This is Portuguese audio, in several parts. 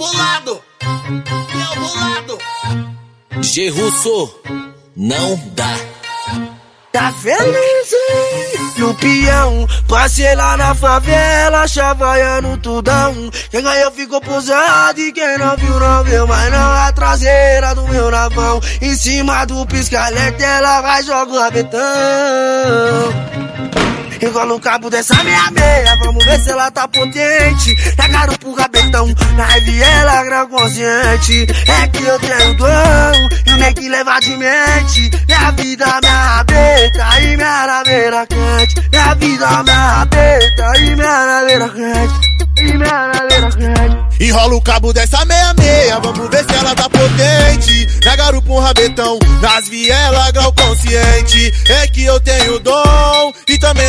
bolado, é o bolado. G. Russo, não dá. Tá feliz, hein? E o peão, passei lá na favela, chavaiando tudão. Quem ganhou ficou pousado e quem não viu não viu, mas não a traseira do meu navão. Em cima do piscalete ela vai jogar betão. Enrola o cabo dessa meia meia, vamos ver se ela tá potente. Pegaram pro rabetão, na rave ela grau consciente. É que eu tenho dom, e o que leva de mente. Minha vida, minha rabeta e minha naveira quente. Minha vida, minha rabeta e minha naveira quente. Enrola o cabo dessa meia meia, vamos ver se ela tá potente. Na garupa um rabetão, nas vielas grau consciente. É que eu tenho dom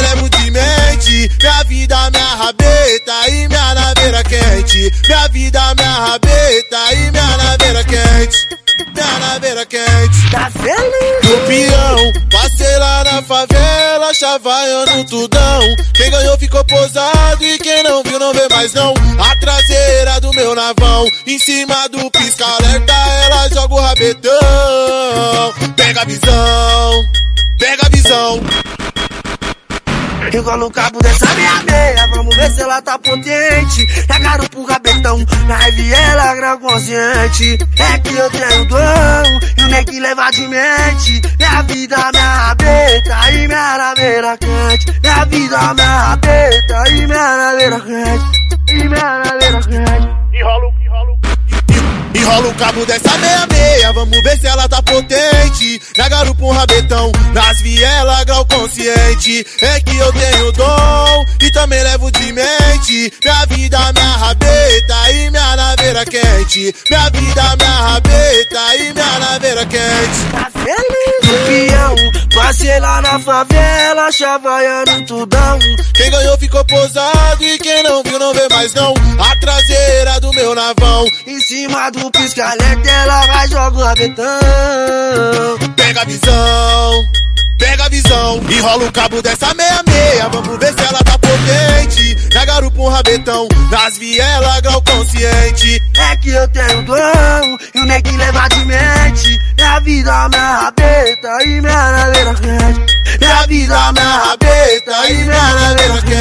levo de mente. Minha vida, minha rabeta e minha naveira quente. Minha vida, minha rabeta e minha naveira quente. Minha naveira quente. Tá feliz? No peão, passei lá na favela, chavaiando tudão. Quem ganhou ficou posado e quem não viu não vê mais não. A traseira do meu navão, em cima do pisca-alerta, ela joga o rabetão. Pega a visão, Enrola o cabo dessa meia meia, vamos ver se ela tá potente. Pegaram pro rabetão, na rave ela grau consciente. É que eu tenho dom, e o nem que leva de mente. Minha vida, minha rabeta e minha naveira quente. Minha vida, minha rabeta e minha naveira quente. E minha naveira quente. Enrola o Enrola o cabo dessa meia meia, vamos ver se ela tá potente. Na garupa um rabetão, nas vielas consciente. É que eu tenho dom e também levo de mente. Minha vida, minha rabeta e minha naveira quente. Minha vida, minha rabeta e minha naveira quente. Tá feliz? No peão, passei lá na favela, chavaiando tudão. Quem ganhou ficou posado e quem não viu não vê mais não. A traseira do meu navão, Em cima do pisca-alerta, ela vai jogar o rabetão. pega a visão. Pega a visão, enrola o cabo dessa meia meia, vamos ver se ela tá potente. Na garupa um rabetão, nas vielas grau consciente. É que eu tenho dom, e o que leva de mente. Minha vida, minha rabeta e minha naveira quente. Minha vida, minha rabeta. E minha naveira quente.